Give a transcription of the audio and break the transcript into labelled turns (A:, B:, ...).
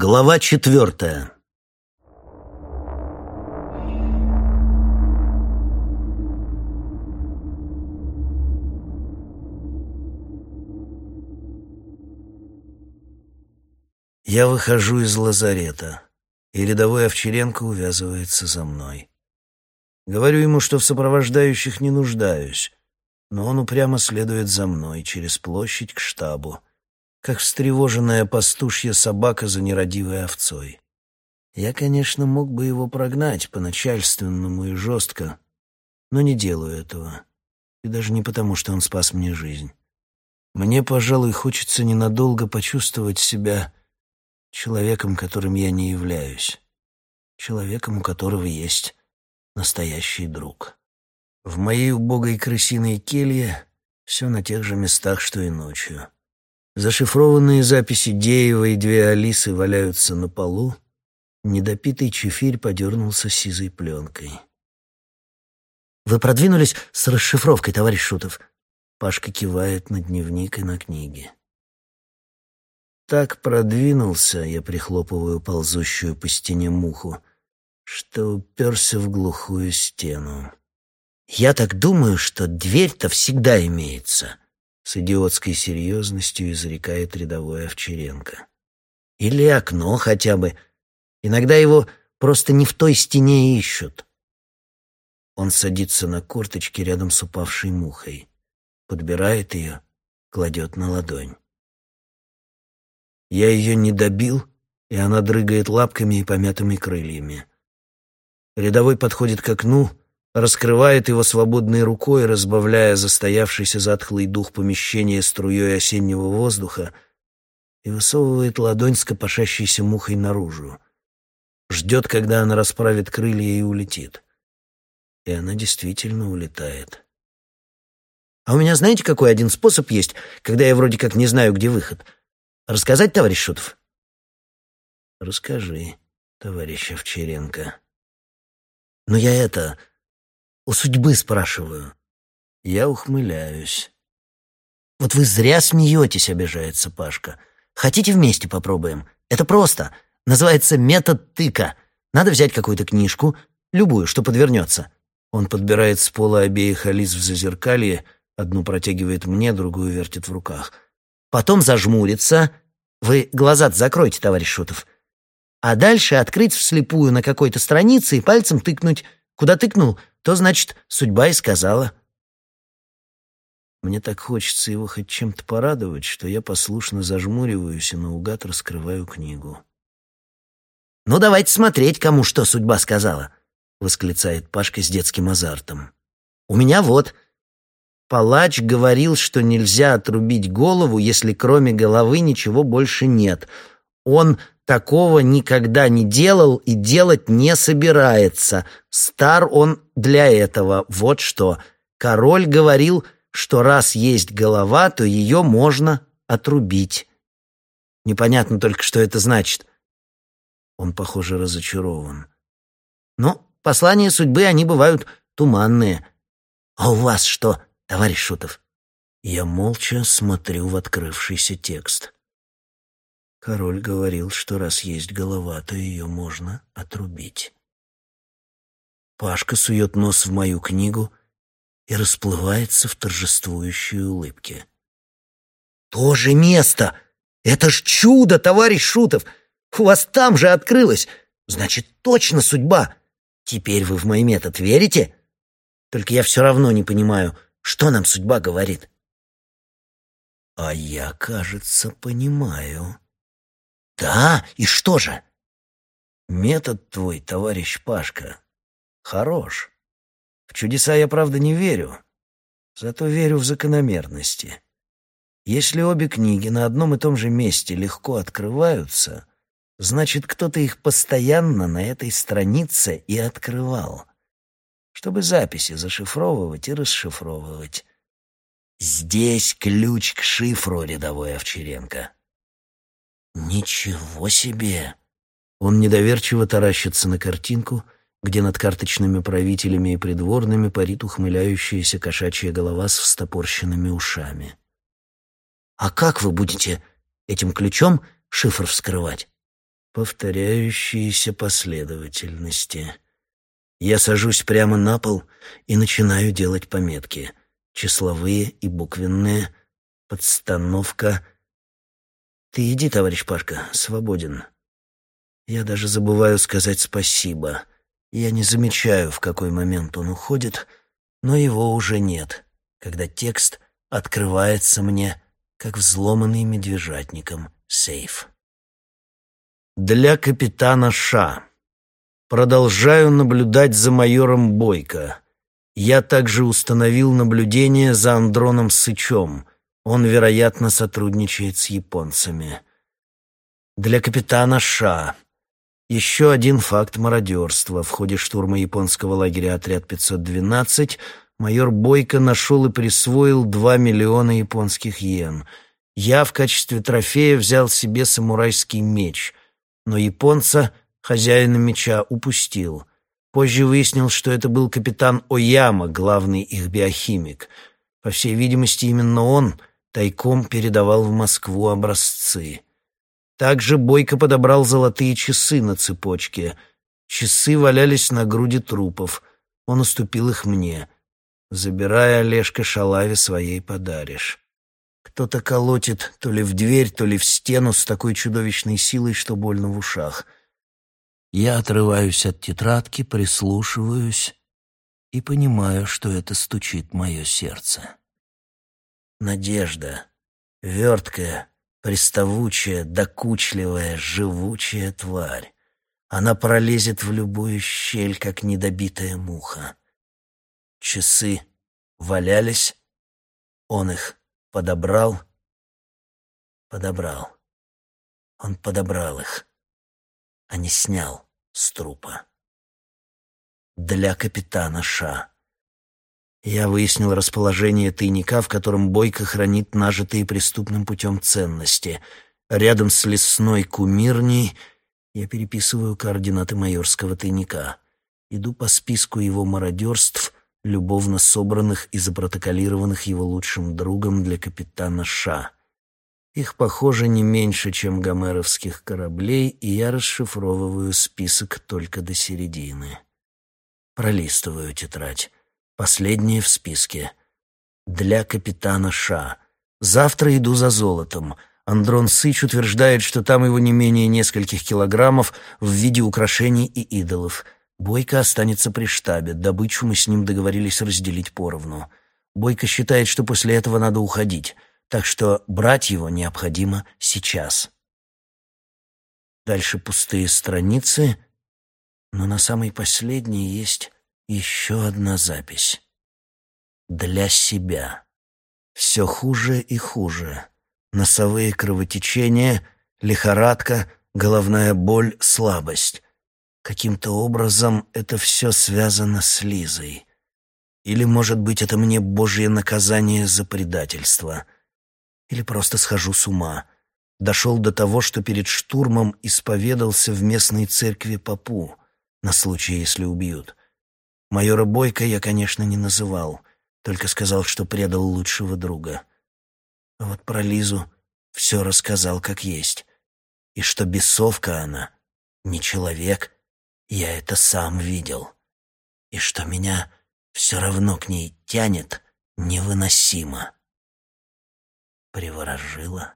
A: Глава четвертая Я выхожу из лазарета, и рядовой Овчаренко увязывается за мной. Говорю ему, что в сопровождающих не нуждаюсь, но он упрямо следует за мной через площадь к штабу, как встревоженная пастушья собака за нерадивой овцой. Я, конечно, мог бы его прогнать по-начальственному и жестко, но не делаю этого. И даже не потому, что он спас мне жизнь. Мне, пожалуй, хочется ненадолго почувствовать себя человеком, которым я не являюсь, человеком, у которого есть настоящий друг. В моей убогой крысиной келье все на тех же местах, что и ночью. Зашифрованные записи Деева и две Алисы валяются на полу. Недопитый чефирь подернулся сизой пленкой. «Вы продвинулись с расшифровкой, товарищ Шутов?» Пашка кивает на дневник и на книги. Так продвинулся, я прихлопываю ползущую по стене муху, что уперся в глухую стену. «Я так думаю, что дверь-то всегда имеется», — с идиотской серьезностью изрекает рядовой Овчаренко. «Или окно хотя бы. Иногда его просто не в той стене ищут». Он садится на корточки рядом с упавшей мухой, подбирает ее, кладет на ладонь. Я ее не добил, и она дрыгает лапками и помятыми крыльями. Рядовой подходит к окну, раскрывает его свободной рукой, разбавляя застоявшийся затхлый дух помещения струей осеннего воздуха, и высовывает ладонь с копошащейся мухой наружу. Ждет, когда она расправит крылья и улетит. И она действительно улетает. А у меня знаете, какой один способ есть, когда я вроде как не знаю, где выход — Рассказать, товарищ Шутов? Расскажи, товарищ Овчаренко. Но я это... У судьбы спрашиваю. Я ухмыляюсь. Вот вы зря смеетесь, обижается Пашка. Хотите вместе попробуем? Это просто. Называется метод тыка. Надо взять какую-то книжку, любую, что подвернется. Он подбирает с пола обеих Алис в зазеркалье, одну протягивает мне, другую вертит в руках — потом зажмуриться. Вы глаза закройте, товарищ Шутов. А дальше открыть вслепую на какой-то странице и пальцем тыкнуть. Куда тыкнул, то, значит, судьба и сказала. Мне так хочется его хоть чем-то порадовать, что я послушно зажмуриваюсь и наугад раскрываю книгу. «Ну, давайте смотреть, кому что судьба сказала», — восклицает Пашка с детским азартом. «У меня вот...» Палач говорил, что нельзя отрубить голову, если кроме головы ничего больше нет. Он такого никогда не делал и делать не собирается. Стар он для этого. Вот что. Король говорил, что раз есть голова, то ее можно отрубить. Непонятно только, что это значит. Он, похоже, разочарован. Но послания судьбы, они бывают туманные. А у вас что, «Товарищ Шутов». Я молча смотрю в открывшийся текст. Король говорил, что раз есть голова, то ее можно отрубить. Пашка сует нос в мою книгу и расплывается в торжествующей улыбке. «То же место! Это ж чудо, товарищ Шутов! У вас там же открылось! Значит, точно судьба! Теперь вы в мой метод верите? Только я все равно не понимаю, что нам судьба говорит? А я, кажется, понимаю. Да, и что же? Метод твой, товарищ Пашка, хорош. В чудеса я, правда, не верю, зато верю в закономерности. Если обе книги на одном и том же месте легко открываются, значит, кто-то их постоянно на этой странице и открывал чтобы записи зашифровывать и расшифровывать. Здесь ключ к шифру, рядовой Овчаренко. Ничего себе! Он недоверчиво таращится на картинку, где над карточными правителями и придворными парит ухмыляющаяся кошачья голова с встопорщенными ушами. «А как вы будете этим ключом шифр вскрывать?» повторяющиеся последовательности. Я сажусь прямо на пол и начинаю делать пометки. Числовые и буквенные, подстановка. Ты иди, товарищ Пашка, свободен. Я даже забываю сказать спасибо. Я не замечаю, в какой момент он уходит, но его уже нет, когда текст открывается мне, как взломанный медвежатником сейф. Для капитана Ша. Продолжаю наблюдать за майором Бойко. Я также установил наблюдение за Андроном Сычом. Он, вероятно, сотрудничает с японцами. Для капитана Ша. Еще один факт мародерства. В ходе штурма японского лагеря «Отряд 512» майор Бойко нашел и присвоил 2 миллиона японских йен. Я в качестве трофея взял себе самурайский меч, но японца хозяина меча упустил. Позже выяснил, что это был капитан Ояма, главный их биохимик. По всей видимости, именно он тайком передавал в Москву образцы. Также Бойко подобрал золотые часы на цепочке. Часы валялись на груди трупов. Он уступил их мне. Забирая Олежка шалаве своей подаришь. Кто-то колотит то ли в дверь, то ли в стену с такой чудовищной силой, что больно в ушах — я отрываюсь от тетрадки, прислушиваюсь и понимаю, что это стучит мое сердце. Надежда, верткая, приставучая, докучливая, живучая тварь. Она пролезет в любую щель, как недобитая муха. Часы валялись, он их подобрал, подобрал. Он подобрал их а не снял с трупа. Для капитана Ша. Я выяснил расположение тайника, в котором Бойко хранит нажитые преступным путем ценности. Рядом с лесной кумирней я переписываю координаты майорского тайника. Иду по списку его мародерств, любовно собранных и запротоколированных его лучшим другом для капитана Ша. Их, похоже, не меньше, чем гомеровских кораблей, и я расшифровываю список только до середины. Пролистываю тетрадь. Последнее в списке. Для капитана Ша. Завтра иду за золотом. Андрон Сыч утверждает, что там его не менее нескольких килограммов в виде украшений и идолов. Бойко останется при штабе. Добычу мы с ним договорились разделить поровну. Бойко считает, что после этого надо уходить — так что брать его необходимо сейчас. Дальше пустые страницы, но на самой последней есть еще одна запись. Для себя. Все хуже и хуже. Носовые кровотечения, лихорадка, головная боль, слабость. Каким-то образом это все связано с Лизой. Или, может быть, это мне божье наказание за предательство — или просто схожу с ума. Дошел до того, что перед штурмом исповедался в местной церкви попу, на случай, если убьют. Майора Бойко я, конечно, не называл, только сказал, что предал лучшего друга. А вот про Лизу все рассказал как есть. И что бесовка она, не человек, я это сам видел. И что меня все равно к ней тянет невыносимо приворожила.